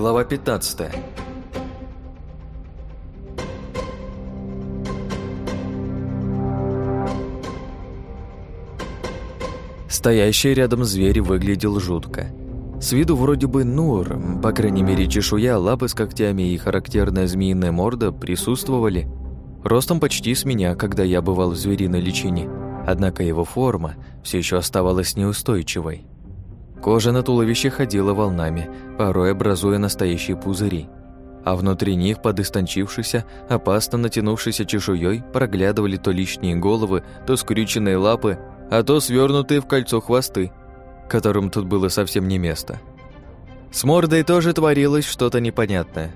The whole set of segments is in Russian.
Глава 15 Стоящий рядом зверь выглядел жутко. С виду вроде бы Нур, по крайней мере чешуя, лапы с когтями и характерная змеиная морда присутствовали. Ростом почти с меня, когда я бывал в звериной личине, однако его форма все еще оставалась неустойчивой. Кожа на туловище ходила волнами, порой образуя настоящие пузыри, а внутри них, под истончившейся, опасно натянувшейся чешуей, проглядывали то лишние головы, то скрюченные лапы, а то свернутые в кольцо хвосты, которым тут было совсем не место. С мордой тоже творилось что-то непонятное.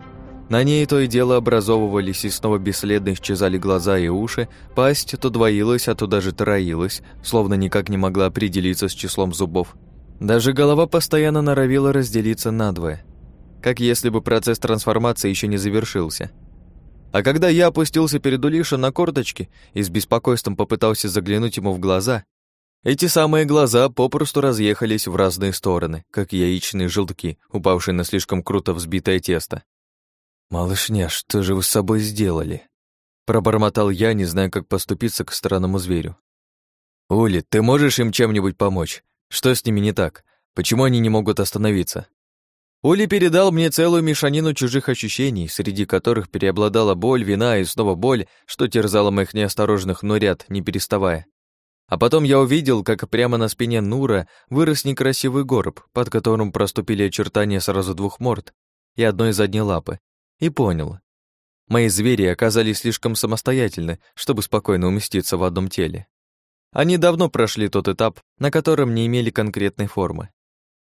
На ней то и дело образовывались и снова бесследно исчезали глаза и уши, пасть то двоилась, а то даже троилась, словно никак не могла определиться с числом зубов. Даже голова постоянно норовила разделиться надвое, как если бы процесс трансформации еще не завершился. А когда я опустился перед Улиша на корточки и с беспокойством попытался заглянуть ему в глаза, эти самые глаза попросту разъехались в разные стороны, как яичные желтки, упавшие на слишком круто взбитое тесто. «Малышня, что же вы с собой сделали?» Пробормотал я, не зная, как поступиться к странному зверю. «Ули, ты можешь им чем-нибудь помочь? Что с ними не так? Почему они не могут остановиться?» Ули передал мне целую мешанину чужих ощущений, среди которых переобладала боль, вина и снова боль, что терзала моих неосторожных нурят, не переставая. А потом я увидел, как прямо на спине Нура вырос некрасивый горб, под которым проступили очертания сразу двух морд и одной задней лапы, и понял. Мои звери оказались слишком самостоятельны, чтобы спокойно уместиться в одном теле. Они давно прошли тот этап, на котором не имели конкретной формы.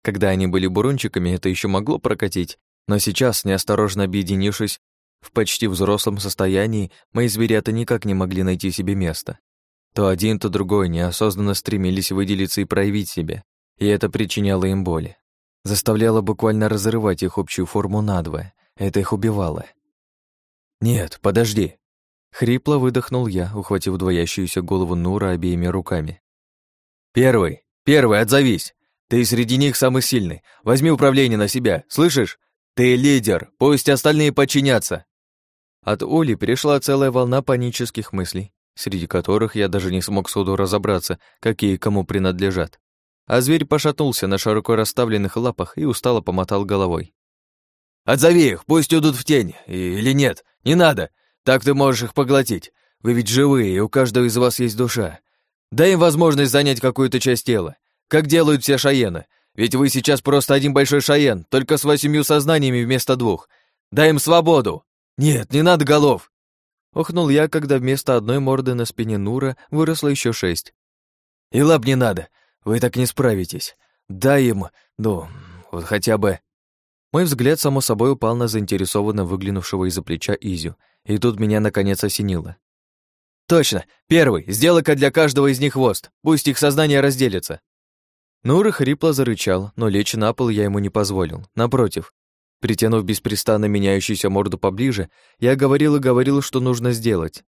Когда они были бурунчиками, это еще могло прокатить, но сейчас, неосторожно объединившись, в почти взрослом состоянии, мои зверята никак не могли найти себе места. То один, то другой неосознанно стремились выделиться и проявить себя, и это причиняло им боль. Заставляло буквально разрывать их общую форму надвое. Это их убивало. «Нет, подожди!» Хрипло выдохнул я, ухватив двоящуюся голову Нура обеими руками. «Первый! Первый, отзовись! Ты среди них самый сильный. Возьми управление на себя, слышишь? Ты лидер, пусть остальные подчинятся!» От Оли перешла целая волна панических мыслей среди которых я даже не смог сходу разобраться, какие кому принадлежат. А зверь пошатнулся на широко расставленных лапах и устало помотал головой. «Отзови их, пусть уйдут в тень, или нет, не надо, так ты можешь их поглотить. Вы ведь живые, и у каждого из вас есть душа. Дай им возможность занять какую-то часть тела, как делают все шаены, ведь вы сейчас просто один большой шаен, только с восемью сознаниями вместо двух. Дай им свободу! Нет, не надо голов, Охнул я, когда вместо одной морды на спине Нура выросло еще шесть. «И лап не надо, вы так не справитесь. Дай им, ну, вот хотя бы...» Мой взгляд, само собой, упал на заинтересованно выглянувшего из-за плеча Изю, и тут меня наконец осенило. «Точно! Первый! Сделай-ка для каждого из них хвост! Пусть их сознание разделится!» Нура хрипло зарычал, но лечь на пол я ему не позволил. Напротив, Притянув беспрестанно меняющуюся морду поближе, я говорил и говорил, что нужно сделать.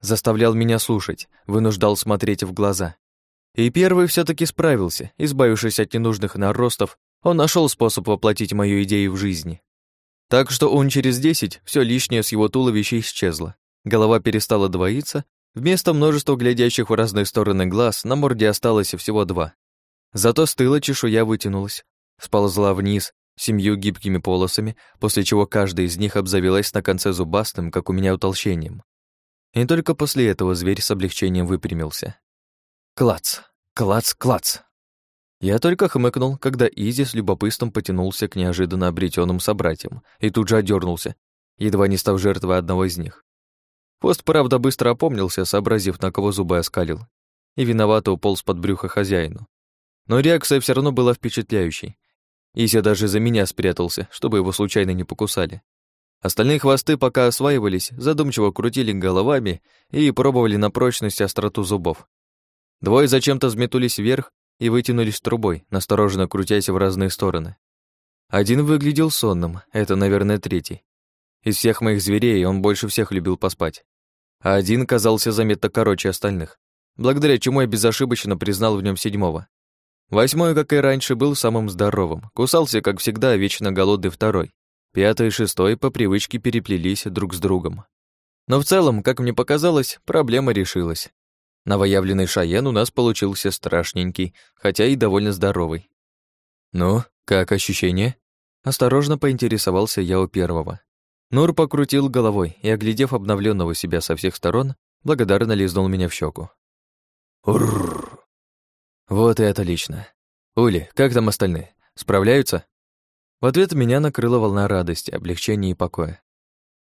Заставлял меня слушать, вынуждал смотреть в глаза. И первый все таки справился, избавившись от ненужных наростов, он нашел способ воплотить мою идею в жизни. Так что он через десять, все лишнее с его туловища исчезло. Голова перестала двоиться, вместо множества глядящих в разные стороны глаз на морде осталось всего два. Зато с тыла чешуя вытянулась, сползла вниз, семью гибкими полосами, после чего каждая из них обзавелась на конце зубастым, как у меня утолщением. И только после этого зверь с облегчением выпрямился. Клац, клац, клац. Я только хмыкнул, когда Изи с любопытством потянулся к неожиданно обретенным собратьям и тут же одернулся, едва не став жертвой одного из них. Пост, правда, быстро опомнился, сообразив, на кого зубы оскалил, и виновато уполз под брюхо хозяину. Но реакция все равно была впечатляющей, Ися даже за меня спрятался, чтобы его случайно не покусали. Остальные хвосты пока осваивались, задумчиво крутили головами и пробовали на прочность остроту зубов. Двое зачем-то взметулись вверх и вытянулись трубой, настороженно крутясь в разные стороны. Один выглядел сонным, это, наверное, третий. Из всех моих зверей он больше всех любил поспать. А один казался заметно короче остальных, благодаря чему я безошибочно признал в нем седьмого. Восьмой, как и раньше, был самым здоровым. Кусался, как всегда, вечно голодный второй. Пятый и шестой по привычке переплелись друг с другом. Но в целом, как мне показалось, проблема решилась. Новоявленный Шаен у нас получился страшненький, хотя и довольно здоровый. «Ну, как ощущение?» Осторожно поинтересовался я у первого. Нур покрутил головой и, оглядев обновленного себя со всех сторон, благодарно лизнул меня в щеку. Урррр. Вот и отлично. Ули, как там остальные? Справляются? В ответ меня накрыла волна радости, облегчения и покоя.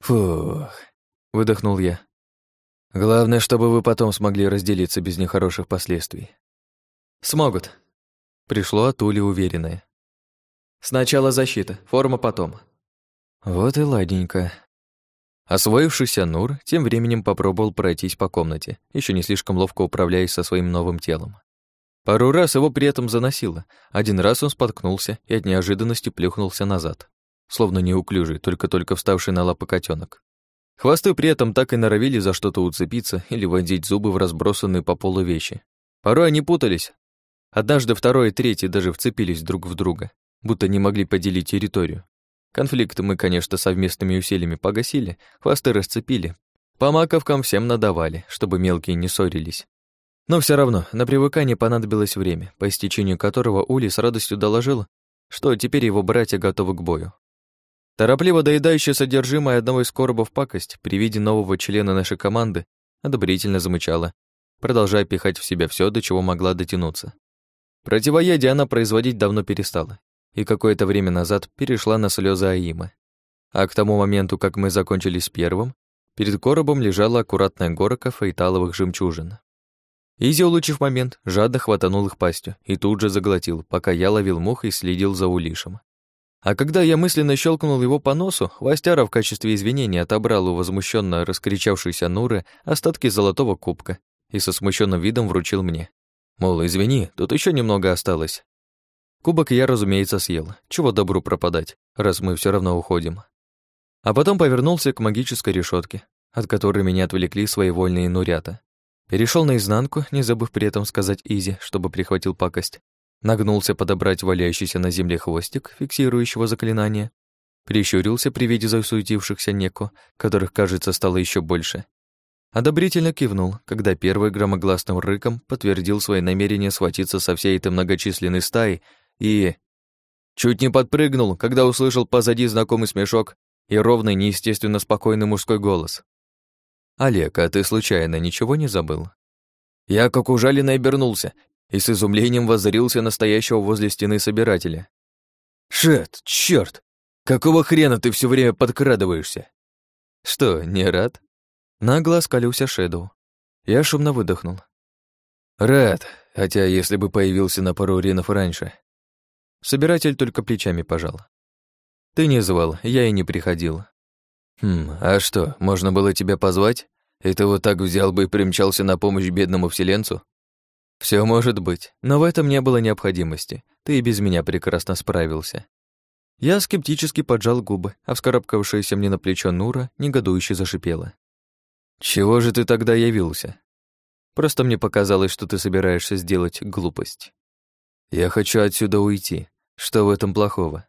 Фух, выдохнул я. Главное, чтобы вы потом смогли разделиться без нехороших последствий. Смогут. Пришло от Ули уверенное. Сначала защита, форма потом. Вот и ладненько. Освоившийся Нур тем временем попробовал пройтись по комнате, еще не слишком ловко управляясь со своим новым телом. Пару раз его при этом заносило. Один раз он споткнулся и от неожиданности плюхнулся назад, словно неуклюжий, только-только вставший на лапы котенок. Хвосты при этом так и норовили за что-то уцепиться или вонзить зубы в разбросанные по полу вещи. Порой они путались. Однажды второй и третий даже вцепились друг в друга, будто не могли поделить территорию. Конфликты мы, конечно, совместными усилиями погасили, хвосты расцепили. По маковкам всем надавали, чтобы мелкие не ссорились. Но все равно на привыкание понадобилось время, по истечению которого Ули с радостью доложил, что теперь его братья готовы к бою. Торопливо доедающая содержимое одного из коробов пакость при виде нового члена нашей команды одобрительно замычала, продолжая пихать в себя все, до чего могла дотянуться. Противоядие она производить давно перестала, и какое-то время назад перешла на слезы Аимы. А к тому моменту, как мы закончили с первым, перед коробом лежала аккуратная горка фейталовых жемчужин. Изи, улучив момент, жадно хватанул их пастью и тут же заглотил, пока я ловил мух и следил за улишем. А когда я мысленно щелкнул его по носу, Хвостяра в качестве извинения отобрал у возмущенно раскричавшейся Нуры остатки золотого кубка и со смущенным видом вручил мне. Мол, извини, тут еще немного осталось. Кубок я, разумеется, съел. Чего добру пропадать, раз мы все равно уходим. А потом повернулся к магической решетке, от которой меня отвлекли своевольные нурята. Перешел наизнанку, не забыв при этом сказать Изи, чтобы прихватил пакость, нагнулся подобрать валяющийся на земле хвостик, фиксирующего заклинание, прищурился при виде засуетившихся неко, которых, кажется, стало еще больше. Одобрительно кивнул, когда первый громогласным рыком подтвердил свое намерение схватиться со всей этой многочисленной стаей и... Чуть не подпрыгнул, когда услышал позади знакомый смешок и ровный, неестественно спокойный мужской голос. «Олег, а ты случайно ничего не забыл?» Я как ужаленный обернулся и с изумлением воззрился настоящего возле стены собирателя. «Шет, чёрт! Какого хрена ты все время подкрадываешься?» «Что, не рад?» Нагло оскалился Шэдоу. Я шумно выдохнул. «Рад, хотя если бы появился на пару уринов раньше». Собиратель только плечами пожал. «Ты не звал, я и не приходил». «Хм, а что, можно было тебя позвать? И ты вот так взял бы и примчался на помощь бедному вселенцу?» Все может быть, но в этом не было необходимости. Ты и без меня прекрасно справился. Я скептически поджал губы, а вскарабкавшаяся мне на плечо Нура негодующе зашипела. «Чего же ты тогда явился?» «Просто мне показалось, что ты собираешься сделать глупость. Я хочу отсюда уйти. Что в этом плохого?»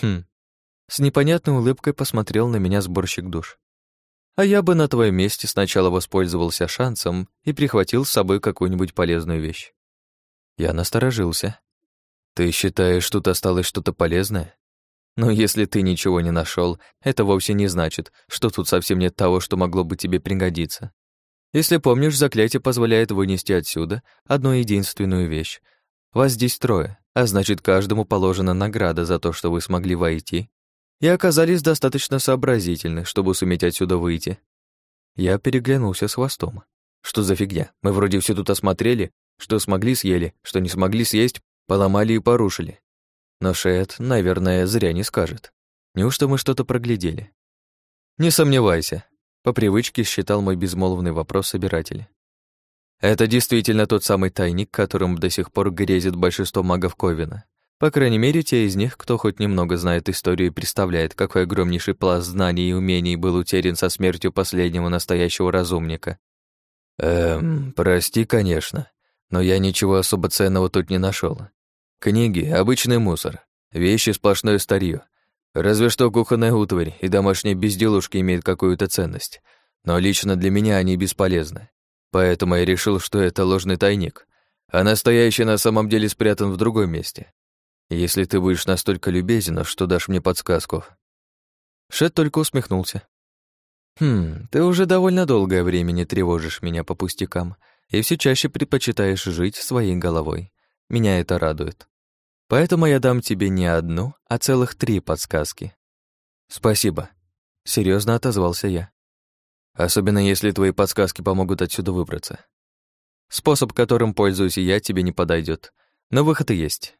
«Хм». С непонятной улыбкой посмотрел на меня сборщик душ. А я бы на твоем месте сначала воспользовался шансом и прихватил с собой какую-нибудь полезную вещь. Я насторожился. Ты считаешь, тут осталось что-то полезное? Но если ты ничего не нашел, это вовсе не значит, что тут совсем нет того, что могло бы тебе пригодиться. Если помнишь, заклятие позволяет вынести отсюда одну единственную вещь. Вас здесь трое, а значит, каждому положена награда за то, что вы смогли войти и оказались достаточно сообразительны, чтобы суметь отсюда выйти. Я переглянулся с хвостом. Что за фигня? Мы вроде все тут осмотрели, что смогли съели, что не смогли съесть, поломали и порушили. Но Шет, наверное, зря не скажет. Неужто мы что-то проглядели? Не сомневайся, по привычке считал мой безмолвный вопрос собиратель. Это действительно тот самый тайник, которым до сих пор грезит большинство магов Ковина. По крайней мере, те из них, кто хоть немного знает историю и представляет, какой огромнейший пласт знаний и умений был утерян со смертью последнего настоящего разумника. Эм, прости, конечно, но я ничего особо ценного тут не нашел. Книги — обычный мусор, вещи — сплошное старье. Разве что кухонная утварь и домашние безделушки имеют какую-то ценность, но лично для меня они бесполезны. Поэтому я решил, что это ложный тайник, а настоящий на самом деле спрятан в другом месте. Если ты будешь настолько любезен, что дашь мне подсказку». Шет только усмехнулся. «Хм, ты уже довольно долгое время не тревожишь меня по пустякам и все чаще предпочитаешь жить своей головой. Меня это радует. Поэтому я дам тебе не одну, а целых три подсказки». «Спасибо», — серьезно отозвался я. «Особенно если твои подсказки помогут отсюда выбраться. Способ, которым пользуюсь я, тебе не подойдет, но выход и есть.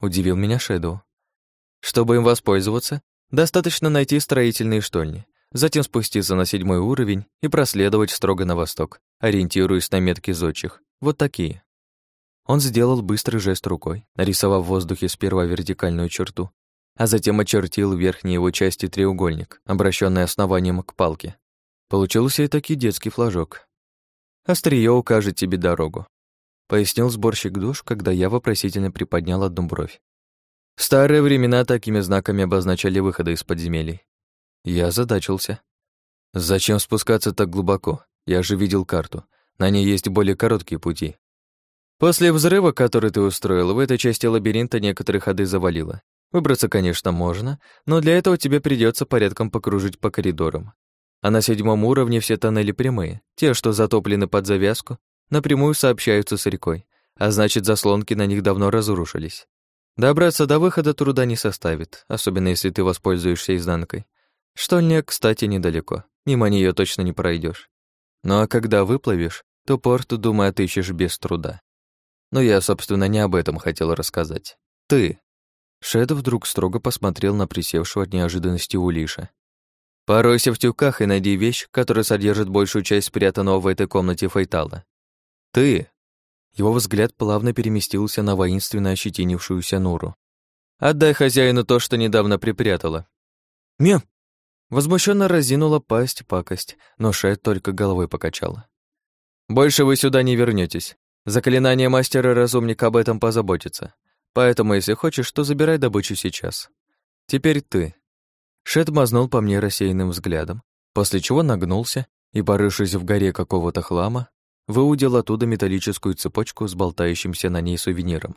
Удивил меня Шэдоу. Чтобы им воспользоваться, достаточно найти строительные штольни, затем спуститься на седьмой уровень и проследовать строго на восток, ориентируясь на метки зодчих. Вот такие. Он сделал быстрый жест рукой, нарисовав в воздухе сперва вертикальную черту, а затем очертил верхней его части треугольник, обращенный основанием к палке. Получился и таки детский флажок. Остриё укажет тебе дорогу пояснил сборщик душ, когда я вопросительно приподнял одну бровь. В старые времена такими знаками обозначали выходы из подземелий. Я задачился. Зачем спускаться так глубоко? Я же видел карту. На ней есть более короткие пути. После взрыва, который ты устроил, в этой части лабиринта некоторые ходы завалило. Выбраться, конечно, можно, но для этого тебе придется порядком покружить по коридорам. А на седьмом уровне все тоннели прямые, те, что затоплены под завязку, напрямую сообщаются с рекой, а значит, заслонки на них давно разрушились. Добраться до выхода труда не составит, особенно если ты воспользуешься изнанкой. Штольня, кстати, недалеко, мимо нее точно не пройдешь. Ну а когда выплывешь, то порт, думаю, отыщешь без труда. Но я, собственно, не об этом хотел рассказать. Ты. Шэд вдруг строго посмотрел на присевшего от неожиданности Улиша. Поройся в тюках и найди вещь, которая содержит большую часть спрятанного в этой комнате фейтала. «Ты!» Его взгляд плавно переместился на воинственно ощетинившуюся Нуру. «Отдай хозяину то, что недавно припрятала». «Мем!» Возмущенно разинула пасть пакость, но Шет только головой покачала. «Больше вы сюда не вернетесь. Заклинание мастера-разумника об этом позаботится. Поэтому, если хочешь, то забирай добычу сейчас. Теперь ты». Шет мазнул по мне рассеянным взглядом, после чего нагнулся и, порывшись в горе какого-то хлама, выудил оттуда металлическую цепочку с болтающимся на ней сувениром.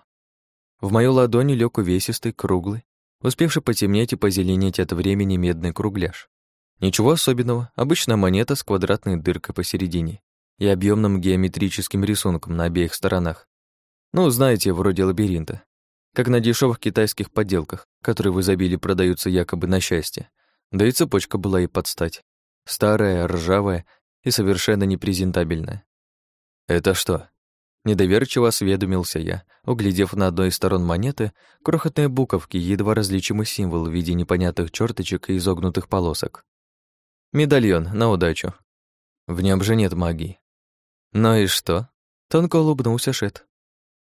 В мою ладони лег увесистый, круглый, успевший потемнеть и позеленеть от времени медный кругляш. Ничего особенного, обычная монета с квадратной дыркой посередине и объемным геометрическим рисунком на обеих сторонах. Ну, знаете, вроде лабиринта. Как на дешевых китайских подделках, которые в изобилии продаются якобы на счастье. Да и цепочка была и под стать. Старая, ржавая и совершенно непрезентабельная. «Это что?» Недоверчиво осведомился я, углядев на одной из сторон монеты крохотные буковки, едва различимый символ в виде непонятных черточек и изогнутых полосок. «Медальон, на удачу. В нем же нет магии». «Ну и что?» Тонко улыбнулся Шет.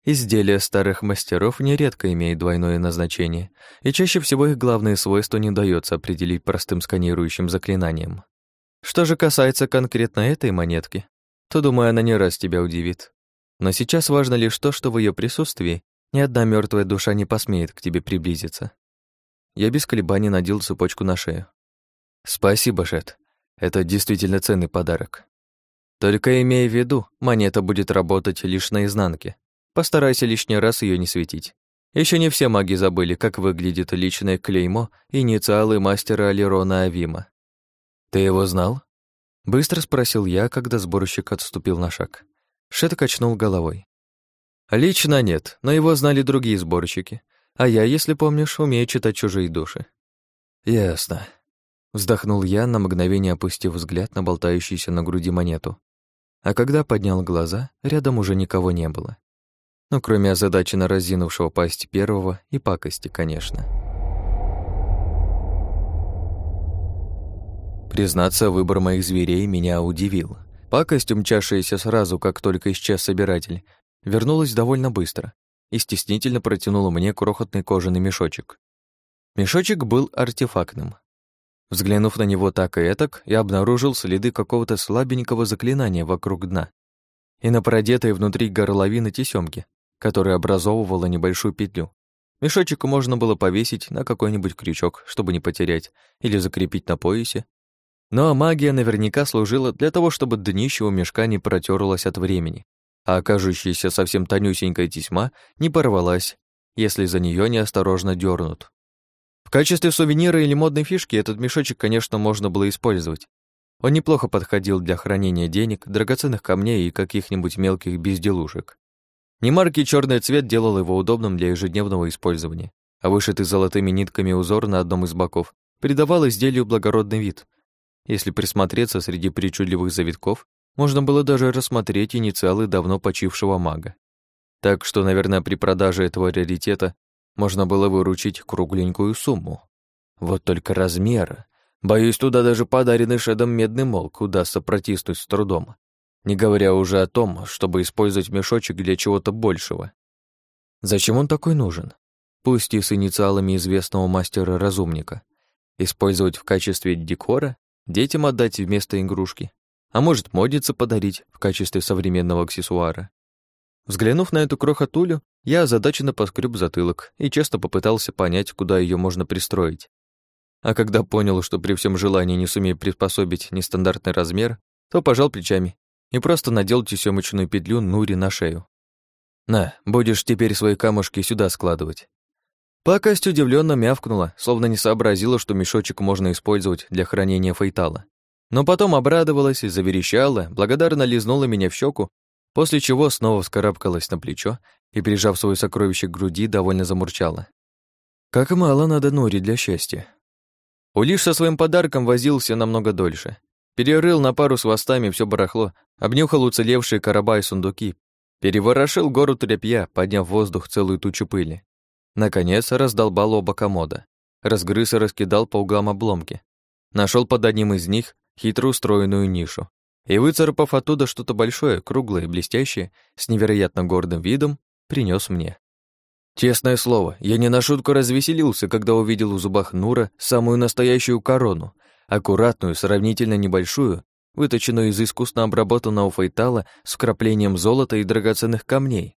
Изделия старых мастеров нередко имеют двойное назначение, и чаще всего их главные свойства не дается определить простым сканирующим заклинанием. Что же касается конкретно этой монетки, то, думаю, она не раз тебя удивит. Но сейчас важно лишь то, что в ее присутствии ни одна мертвая душа не посмеет к тебе приблизиться. Я без колебаний надел цепочку на шею. Спасибо, Шет. Это действительно ценный подарок. Только имей в виду, монета будет работать лишь на изнанке. Постарайся лишний раз ее не светить. Еще не все маги забыли, как выглядит личное клеймо и инициалы мастера Алирона Авима. Ты его знал? Быстро спросил я, когда сборщик отступил на шаг. Шет качнул головой. Лично нет, но его знали другие сборщики. А я, если помнишь, умею читать чужие души. Ясно. Вздохнул я, на мгновение опустив взгляд на болтающуюся на груди монету. А когда поднял глаза, рядом уже никого не было. Ну, кроме озадаченно разинувшего пасть первого и пакости, конечно. Признаться, выбор моих зверей меня удивил. Пакость, умчавшаяся сразу, как только исчез собиратель, вернулась довольно быстро и стеснительно протянула мне крохотный кожаный мешочек. Мешочек был артефактным. Взглянув на него так и этак, я обнаружил следы какого-то слабенького заклинания вокруг дна и на продетой внутри горловины тесёмки, которая образовывала небольшую петлю. Мешочек можно было повесить на какой-нибудь крючок, чтобы не потерять, или закрепить на поясе. Но магия наверняка служила для того, чтобы днище у мешка не протерлось от времени, а окажущаяся совсем тонюсенькая тесьма не порвалась, если за нее неосторожно дернут. В качестве сувенира или модной фишки этот мешочек, конечно, можно было использовать. Он неплохо подходил для хранения денег, драгоценных камней и каких-нибудь мелких безделушек. Немаркий черный цвет делал его удобным для ежедневного использования, а вышитый золотыми нитками узор на одном из боков придавал изделию благородный вид. Если присмотреться среди причудливых завитков, можно было даже рассмотреть инициалы давно почившего мага. Так что, наверное, при продаже этого раритета можно было выручить кругленькую сумму. Вот только размера. Боюсь, туда даже подаренный Шедом медный молк удастся протиснуть с трудом не говоря уже о том, чтобы использовать мешочек для чего-то большего. Зачем он такой нужен? Пусть и с инициалами известного мастера-разумника. Использовать в качестве декора, детям отдать вместо игрушки, а может, моднице подарить в качестве современного аксессуара. Взглянув на эту крохотулю, я озадаченно поскреб затылок и честно попытался понять, куда ее можно пристроить. А когда понял, что при всем желании не сумею приспособить нестандартный размер, то пожал плечами и просто надел тесёмочную петлю Нури на шею. «На, будешь теперь свои камушки сюда складывать». Пакость удивленно мявкнула, словно не сообразила, что мешочек можно использовать для хранения фейтала. Но потом обрадовалась и заверещала, благодарно лизнула меня в щеку, после чего снова вскарабкалась на плечо и, прижав свое сокровище к груди, довольно замурчала. Как мало надо Нури для счастья. Улиш со своим подарком возился намного дольше. Перерыл на пару с хвостами все барахло, обнюхал уцелевшие короба и сундуки, переворошил гору тряпья, подняв в воздух целую тучу пыли. Наконец раздолбал оба комода, разгрыз и раскидал по углам обломки. Нашел под одним из них хитро устроенную нишу и, выцарапав оттуда что-то большое, круглое, блестящее, с невероятно гордым видом, принес мне. Честное слово, я не на шутку развеселился, когда увидел в зубах Нура самую настоящую корону, аккуратную, сравнительно небольшую, выточенную из искусно обработанного фейтала с вкраплением золота и драгоценных камней.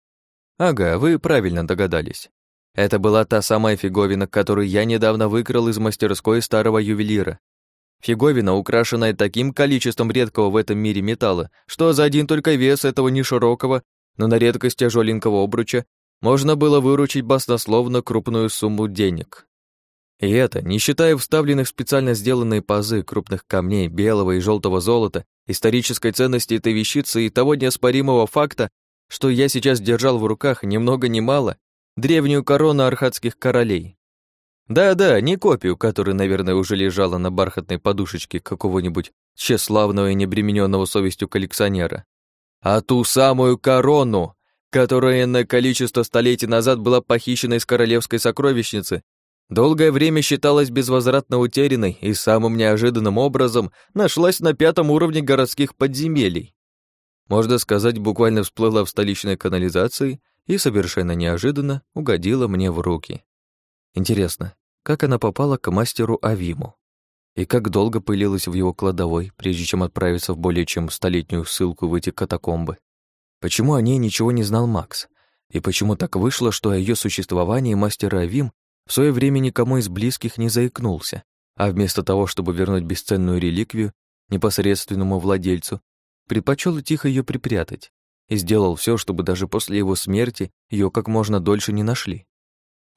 Ага, вы правильно догадались. Это была та самая фиговина, которую я недавно выкрал из мастерской старого ювелира. Фиговина, украшенная таким количеством редкого в этом мире металла, что за один только вес этого неширокого, но на редкость тяжеленького обруча можно было выручить баснословно крупную сумму денег. И это, не считая вставленных специально сделанные пазы крупных камней белого и желтого золота, исторической ценности этой вещицы и того неоспоримого факта, что я сейчас держал в руках ни много ни мало древнюю корону архатских королей. Да-да, не копию, которая, наверное, уже лежала на бархатной подушечке какого-нибудь тщеславного и небремененного совестью коллекционера, а ту самую корону, которая на количество столетий назад была похищена из королевской сокровищницы долгое время считалась безвозвратно утерянной и самым неожиданным образом нашлась на пятом уровне городских подземелий. Можно сказать, буквально всплыла в столичной канализации и совершенно неожиданно угодила мне в руки. Интересно, как она попала к мастеру Авиму? И как долго пылилась в его кладовой, прежде чем отправиться в более чем столетнюю ссылку в эти катакомбы? Почему о ней ничего не знал Макс? И почему так вышло, что о ее существовании мастер Авим в свое время никому из близких не заикнулся, а вместо того, чтобы вернуть бесценную реликвию непосредственному владельцу, предпочел тихо ее припрятать и сделал все, чтобы даже после его смерти ее как можно дольше не нашли.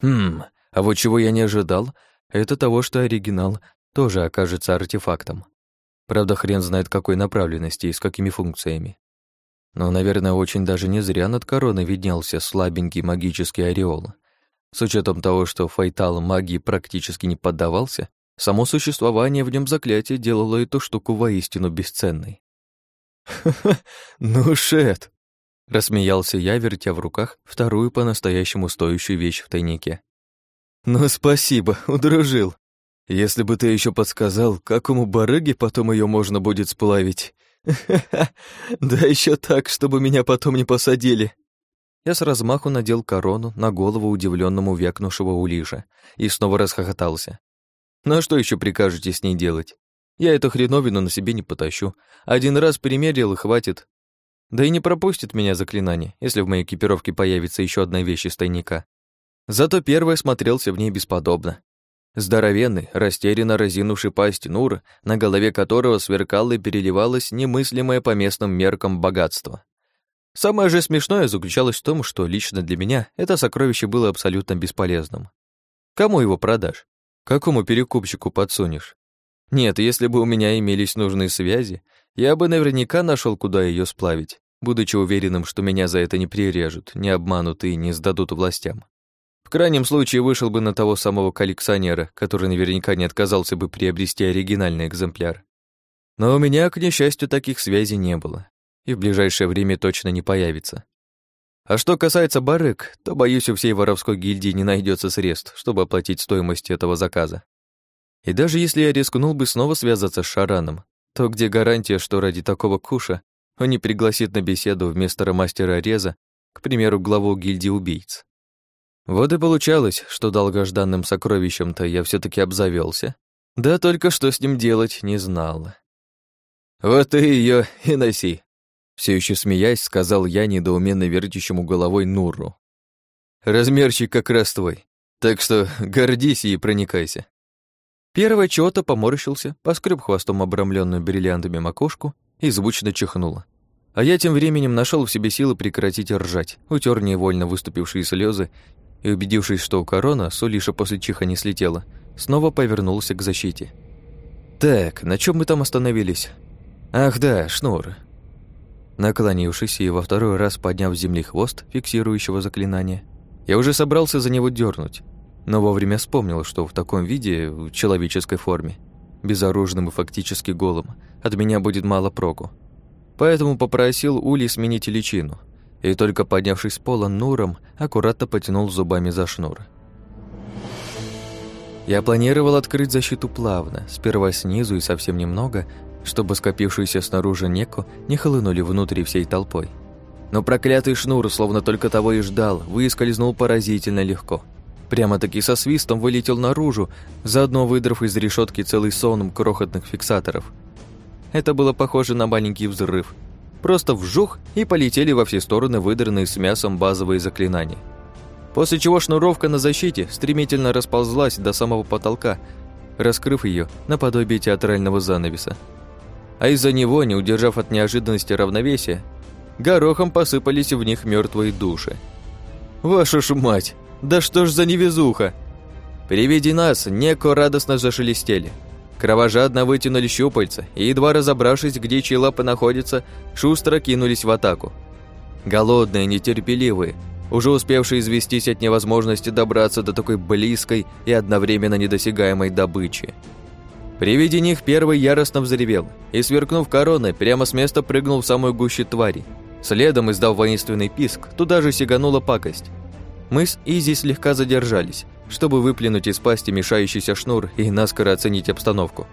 Хм, а вот чего я не ожидал, это того, что оригинал тоже окажется артефактом. Правда, хрен знает какой направленности и с какими функциями. Но, наверное, очень даже не зря над короной виднелся слабенький магический ореол. С учетом того, что Файтал магии практически не поддавался, само существование в нем заклятия делало эту штуку воистину бесценной. «Ха-ха, ну шет!» — рассмеялся я, вертя в руках вторую по-настоящему стоящую вещь в тайнике. «Ну спасибо, удружил. Если бы ты еще подсказал, какому барыге потом ее можно будет сплавить. Да еще так, чтобы меня потом не посадили!» Я с размаху надел корону на голову удивленному вякнувшего улиша и снова расхохотался. Ну а что еще прикажете с ней делать? Я эту хреновину на себе не потащу. Один раз примерил и хватит. Да и не пропустит меня заклинание, если в моей экипировке появится еще одна вещь из тайника. Зато первый смотрелся в ней бесподобно. Здоровенный, растерянно разинувший пасть Нур, на голове которого сверкало и переливалось немыслимое по местным меркам богатство. Самое же смешное заключалось в том, что лично для меня это сокровище было абсолютно бесполезным. Кому его продашь? Какому перекупщику подсунешь? Нет, если бы у меня имелись нужные связи, я бы наверняка нашел, куда ее сплавить, будучи уверенным, что меня за это не прирежут, не обманут и не сдадут властям. В крайнем случае вышел бы на того самого коллекционера, который наверняка не отказался бы приобрести оригинальный экземпляр. Но у меня, к несчастью, таких связей не было, и в ближайшее время точно не появится. А что касается барыг, то, боюсь, у всей воровской гильдии не найдется средств, чтобы оплатить стоимость этого заказа. И даже если я рискнул бы снова связаться с Шараном, то где гарантия, что ради такого куша он не пригласит на беседу вместо мастера Реза, к примеру, главу гильдии убийц? Вот и получалось, что долгожданным сокровищем-то я все таки обзавелся. Да только что с ним делать не знал. «Вот ты ее и носи», — все еще смеясь, сказал я недоуменно вертящему головой Нурру. «Размерчик как раз твой, так что гордись и проникайся». Первый чего-то поморщился, поскреб хвостом обрамленную бриллиантами макушку и звучно чихнула. А я тем временем нашел в себе силы прекратить ржать, утер невольно выступившие слезы и, убедившись, что корона Сулиша после чиха не слетела, снова повернулся к защите. «Так, на чем мы там остановились?» «Ах да, шнур». Наклонившись и во второй раз подняв с земли хвост, фиксирующего заклинание, я уже собрался за него дернуть, но вовремя вспомнил, что в таком виде, в человеческой форме, безоружным и фактически голым, от меня будет мало проку. Поэтому попросил Ули сменить личину – и только поднявшись с пола Нуром, аккуратно потянул зубами за шнур. Я планировал открыть защиту плавно, сперва снизу и совсем немного, чтобы скопившиеся снаружи неко не хлынули внутрь всей толпой. Но проклятый шнур, словно только того и ждал, выскользнул поразительно легко. Прямо-таки со свистом вылетел наружу, заодно выдрав из решетки целый сон крохотных фиксаторов. Это было похоже на маленький взрыв, просто вжух и полетели во все стороны выдранные с мясом базовые заклинания. После чего шнуровка на защите стремительно расползлась до самого потолка, раскрыв ее наподобие театрального занавеса. А из-за него, не удержав от неожиданности равновесия, горохом посыпались в них мертвые души. «Вашу ж мать! Да что ж за невезуха!» При виде нас неко радостно зашелестели – Кровожадно вытянули щупальца и, едва разобравшись, где чьи лапы находятся, шустро кинулись в атаку. Голодные, нетерпеливые, уже успевшие известись от невозможности добраться до такой близкой и одновременно недосягаемой добычи. При виде них первый яростно взревел и, сверкнув короной, прямо с места прыгнул в самую гущу твари. Следом, издав воинственный писк, туда же сиганула пакость. Мы с Изи слегка задержались, чтобы выплюнуть из пасти мешающийся шнур и наскоро оценить обстановку.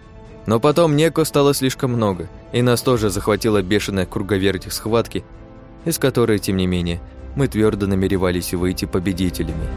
Но потом неко стало слишком много, и нас тоже захватила бешеная круговерть схватки, из которой, тем не менее, мы твердо намеревались выйти победителями.